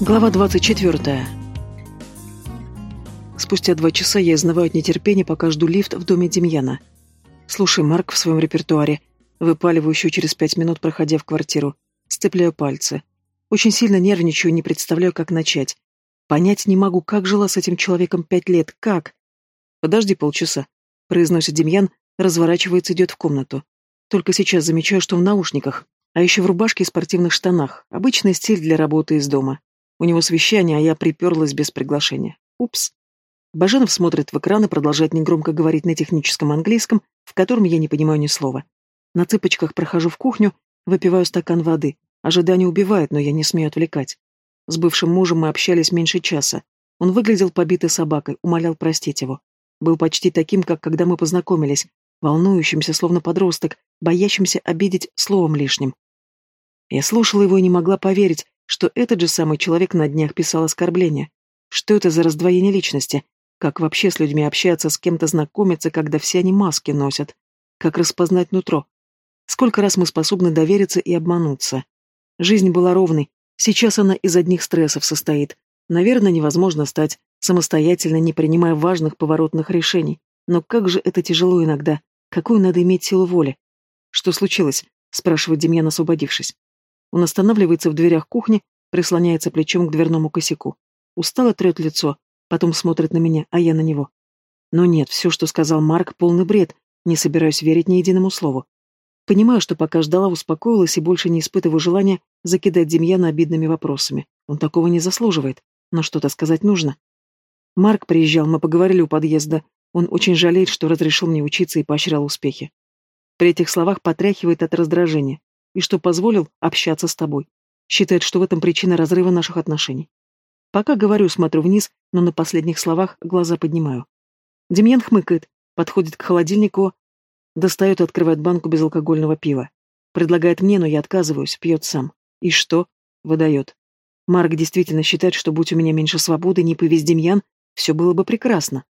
Глава 24. Спустя два часа я изнываю от нетерпения, пока жду лифт в доме Демьяна. Слушай, Марк в своем репертуаре. Выпаливаю еще через пять минут, проходя в квартиру. Сцепляю пальцы. Очень сильно нервничаю не представляю, как начать. Понять не могу, как жила с этим человеком пять лет. Как? Подожди полчаса. Произносит Демьян, разворачивается, идет в комнату. Только сейчас замечаю, что в наушниках, а еще в рубашке и спортивных штанах. Обычный стиль для работы из дома. У него совещание, а я приперлась без приглашения. Упс. Баженов смотрит в экран и продолжает негромко говорить на техническом английском, в котором я не понимаю ни слова. На цыпочках прохожу в кухню, выпиваю стакан воды. Ожидание убивает, но я не смею отвлекать. С бывшим мужем мы общались меньше часа. Он выглядел побитой собакой, умолял простить его. Был почти таким, как когда мы познакомились, волнующимся, словно подросток, боящимся обидеть словом лишним. Я слушала его и не могла поверить, что этот же самый человек на днях писал оскорбления. Что это за раздвоение личности? Как вообще с людьми общаться, с кем-то знакомиться, когда все они маски носят? Как распознать нутро? Сколько раз мы способны довериться и обмануться? Жизнь была ровной, сейчас она из одних стрессов состоит. Наверное, невозможно стать самостоятельно, не принимая важных поворотных решений. Но как же это тяжело иногда. Какую надо иметь силу воли? Что случилось? спрашивает Демьян, освободившись. Он останавливается в дверях кухни, прислоняется плечом к дверному косяку. Устало трет лицо, потом смотрит на меня, а я на него. Но нет, все, что сказал Марк, полный бред, не собираюсь верить ни единому слову. Понимаю, что пока ждала, успокоилась и больше не испытываю желания закидать Демьяна обидными вопросами. Он такого не заслуживает, но что-то сказать нужно. Марк приезжал, мы поговорили у подъезда. Он очень жалеет, что разрешил мне учиться и поощрял успехи. При этих словах потряхивает от раздражения и что позволил общаться с тобой. Считает, что в этом причина разрыва наших отношений. Пока говорю, смотрю вниз, но на последних словах глаза поднимаю. Демьян хмыкает, подходит к холодильнику, достает и открывает банку безалкогольного пива. Предлагает мне, но я отказываюсь, пьет сам. И что? Выдает. Марк действительно считает, что будь у меня меньше свободы, не повесь Демьян, все было бы прекрасно.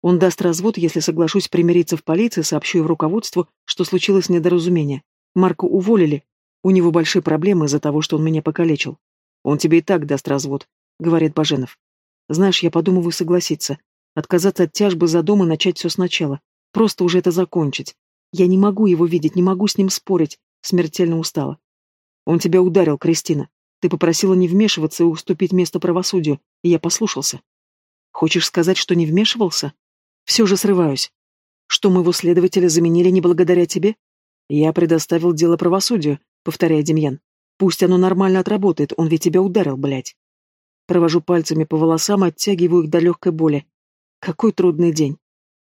Он даст развод, если соглашусь примириться в полиции, сообщу в руководству, что случилось недоразумение. Марку уволили. У него большие проблемы из-за того, что он меня покалечил. Он тебе и так даст развод, говорит Баженов. Знаешь, я подумываю согласиться. Отказаться от тяжбы за дом и начать все сначала. Просто уже это закончить. Я не могу его видеть, не могу с ним спорить. Смертельно устала. Он тебя ударил, Кристина. Ты попросила не вмешиваться и уступить место правосудию, и я послушался. Хочешь сказать, что не вмешивался? Все же срываюсь. Что моего следователя заменили не благодаря тебе? «Я предоставил дело правосудию», — повторяет Демьян. «Пусть оно нормально отработает, он ведь тебя ударил, блядь». Провожу пальцами по волосам, оттягиваю их до легкой боли. Какой трудный день.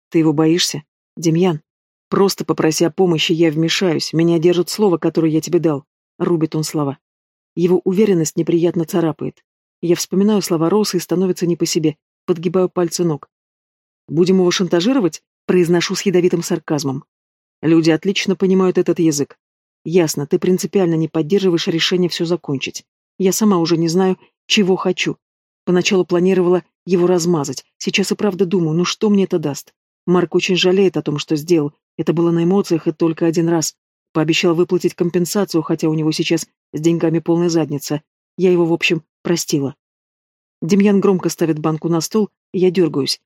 Ты его боишься? Демьян, просто попроси помощи, я вмешаюсь, меня держит слово, которое я тебе дал. Рубит он слова. Его уверенность неприятно царапает. Я вспоминаю слова Росы и становится не по себе, подгибаю пальцы ног. «Будем его шантажировать?» Произношу с ядовитым сарказмом. Люди отлично понимают этот язык. Ясно, ты принципиально не поддерживаешь решение все закончить. Я сама уже не знаю, чего хочу. Поначалу планировала его размазать. Сейчас и правда думаю, ну что мне это даст? Марк очень жалеет о том, что сделал. Это было на эмоциях и только один раз. Пообещал выплатить компенсацию, хотя у него сейчас с деньгами полная задница. Я его, в общем, простила. Демьян громко ставит банку на стол, и я дергаюсь.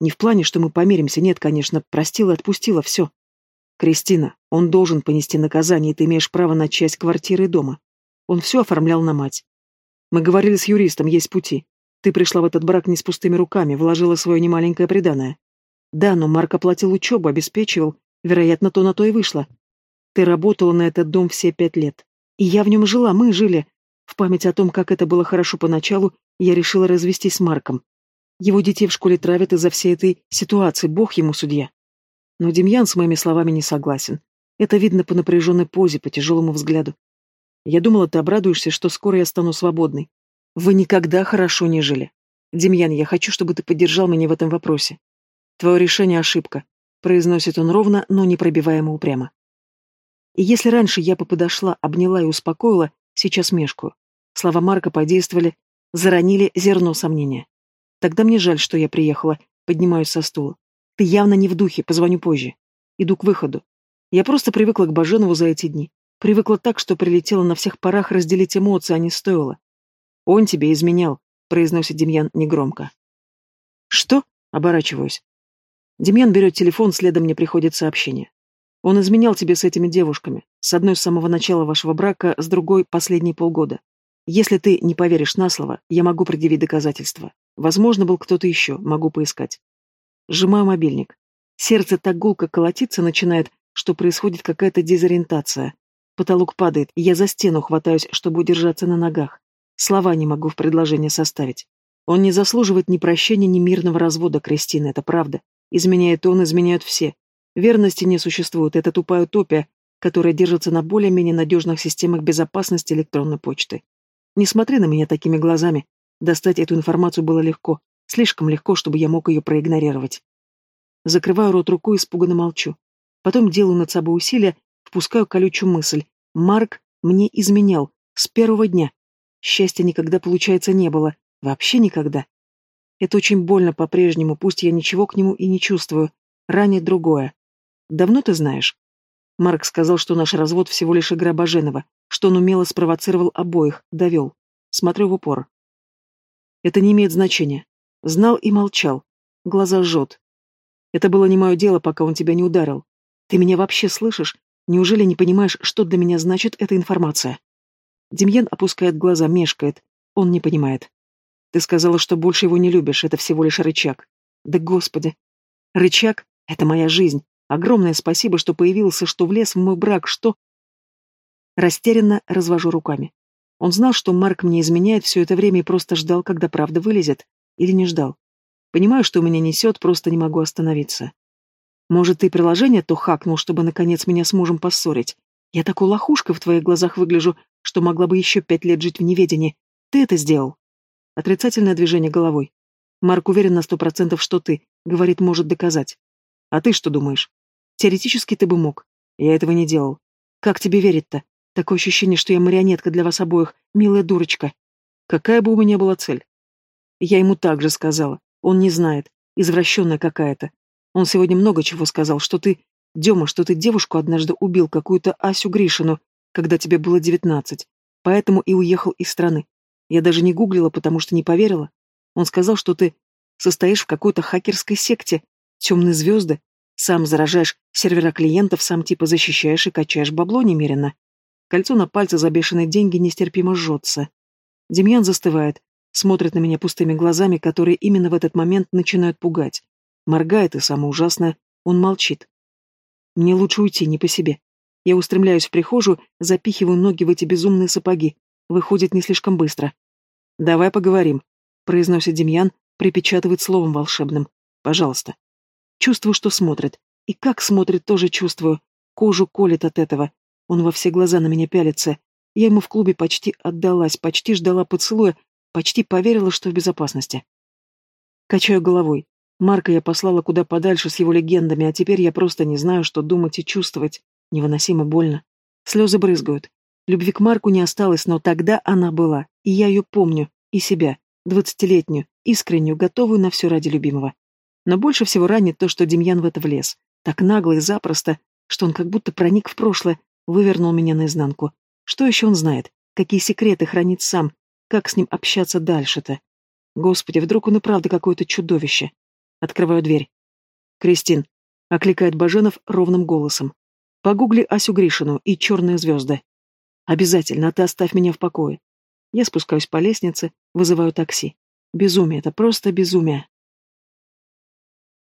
Не в плане, что мы помиримся, нет, конечно, простила, отпустила, все. «Кристина, он должен понести наказание, и ты имеешь право на часть квартиры и дома. Он все оформлял на мать. Мы говорили с юристом, есть пути. Ты пришла в этот брак не с пустыми руками, вложила свое немаленькое приданое. Да, но Марк оплатил учебу, обеспечивал. Вероятно, то на то и вышло. Ты работала на этот дом все пять лет. И я в нем жила, мы жили. В память о том, как это было хорошо поначалу, я решила развестись с Марком. Его детей в школе травят из-за всей этой ситуации, бог ему судья. Но Демьян с моими словами не согласен. Это видно по напряженной позе, по тяжелому взгляду. Я думала, ты обрадуешься, что скоро я стану свободной. Вы никогда хорошо не жили. Демьян, я хочу, чтобы ты поддержал меня в этом вопросе. Твое решение — ошибка. Произносит он ровно, но непробиваемо упрямо. И если раньше я бы подошла, обняла и успокоила, сейчас мешкаю. Слова Марка подействовали, заронили зерно сомнения. Тогда мне жаль, что я приехала, поднимаюсь со стула. Ты явно не в духе, позвоню позже. Иду к выходу. Я просто привыкла к Баженову за эти дни. Привыкла так, что прилетела на всех парах разделить эмоции, а не стоило. Он тебе изменял, произносит Демьян негромко. Что? Оборачиваюсь. Демьян берет телефон, следом мне приходит сообщение. Он изменял тебе с этими девушками. С одной с самого начала вашего брака, с другой последние полгода. Если ты не поверишь на слово, я могу предъявить доказательства. Возможно, был кто-то еще, могу поискать. Сжимаю мобильник. Сердце так гулко колотиться начинает, что происходит какая-то дезориентация. Потолок падает, я за стену хватаюсь, чтобы удержаться на ногах. Слова не могу в предложение составить. Он не заслуживает ни прощения, ни мирного развода, Кристина, это правда. Изменяет он, изменяют все. Верности не существует, это тупая утопия, которая держится на более-менее надежных системах безопасности электронной почты. Не смотри на меня такими глазами. Достать эту информацию было легко, слишком легко, чтобы я мог ее проигнорировать. Закрываю рот рукой и испуганно молчу. Потом делаю над собой усилия, впускаю колючую мысль. Марк мне изменял. С первого дня. Счастья никогда, получается, не было. Вообще никогда. Это очень больно по-прежнему, пусть я ничего к нему и не чувствую. Ранее другое. Давно ты знаешь? Марк сказал, что наш развод всего лишь игра Баженова, что он умело спровоцировал обоих, довел. Смотрю в упор. Это не имеет значения. Знал и молчал. Глаза жжет. Это было не мое дело, пока он тебя не ударил. Ты меня вообще слышишь? Неужели не понимаешь, что для меня значит эта информация? Демьян опускает глаза, мешкает. Он не понимает. Ты сказала, что больше его не любишь, это всего лишь рычаг. Да господи. Рычаг — это моя жизнь. Огромное спасибо, что появился, что влез в мой брак, что... Растерянно развожу руками. Он знал, что Марк мне изменяет все это время и просто ждал, когда правда вылезет. Или не ждал. Понимаю, что меня несет, просто не могу остановиться. Может, ты приложение то хакнул, чтобы наконец меня с мужем поссорить? Я такой лохушка в твоих глазах выгляжу, что могла бы еще пять лет жить в неведении. Ты это сделал. Отрицательное движение головой. Марк уверен на сто процентов, что ты. Говорит, может доказать. А ты что думаешь? Теоретически ты бы мог. Я этого не делал. Как тебе верить-то? Такое ощущение, что я марионетка для вас обоих, милая дурочка. Какая бы у меня была цель? Я ему так же сказала. Он не знает. Извращенная какая-то. Он сегодня много чего сказал, что ты... Дема, что ты девушку однажды убил, какую-то Асю Гришину, когда тебе было девятнадцать. Поэтому и уехал из страны. Я даже не гуглила, потому что не поверила. Он сказал, что ты состоишь в какой-то хакерской секте. Темные звезды. Сам заражаешь сервера клиентов, сам типа защищаешь и качаешь бабло немерено. Кольцо на пальце за бешеные деньги нестерпимо жжется. Демьян застывает, смотрит на меня пустыми глазами, которые именно в этот момент начинают пугать. Моргает и, самое ужасное, он молчит. Мне лучше уйти, не по себе. Я устремляюсь в прихожую, запихиваю ноги в эти безумные сапоги. Выходит не слишком быстро. «Давай поговорим», — произносит Демьян, припечатывает словом волшебным. «Пожалуйста». Чувствую, что смотрит. И как смотрит, тоже чувствую. Кожу колет от этого. Он во все глаза на меня пялится. Я ему в клубе почти отдалась, почти ждала поцелуя, почти поверила, что в безопасности. Качаю головой. Марка я послала куда подальше с его легендами, а теперь я просто не знаю, что думать и чувствовать. Невыносимо больно. Слезы брызгают. Любви к Марку не осталось, но тогда она была, и я ее помню, и себя, двадцатилетнюю, искреннюю, готовую на все ради любимого. Но больше всего ранит то, что Демьян в это влез. Так нагло и запросто, что он как будто проник в прошлое, вывернул меня наизнанку. Что еще он знает? Какие секреты хранит сам? Как с ним общаться дальше-то? Господи, вдруг он и правда какое-то чудовище. Открываю дверь. «Кристин», — окликает Баженов ровным голосом. «Погугли Асю Гришину и черные звезды». Обязательно, а ты оставь меня в покое. Я спускаюсь по лестнице, вызываю такси. Безумие, это просто безумие.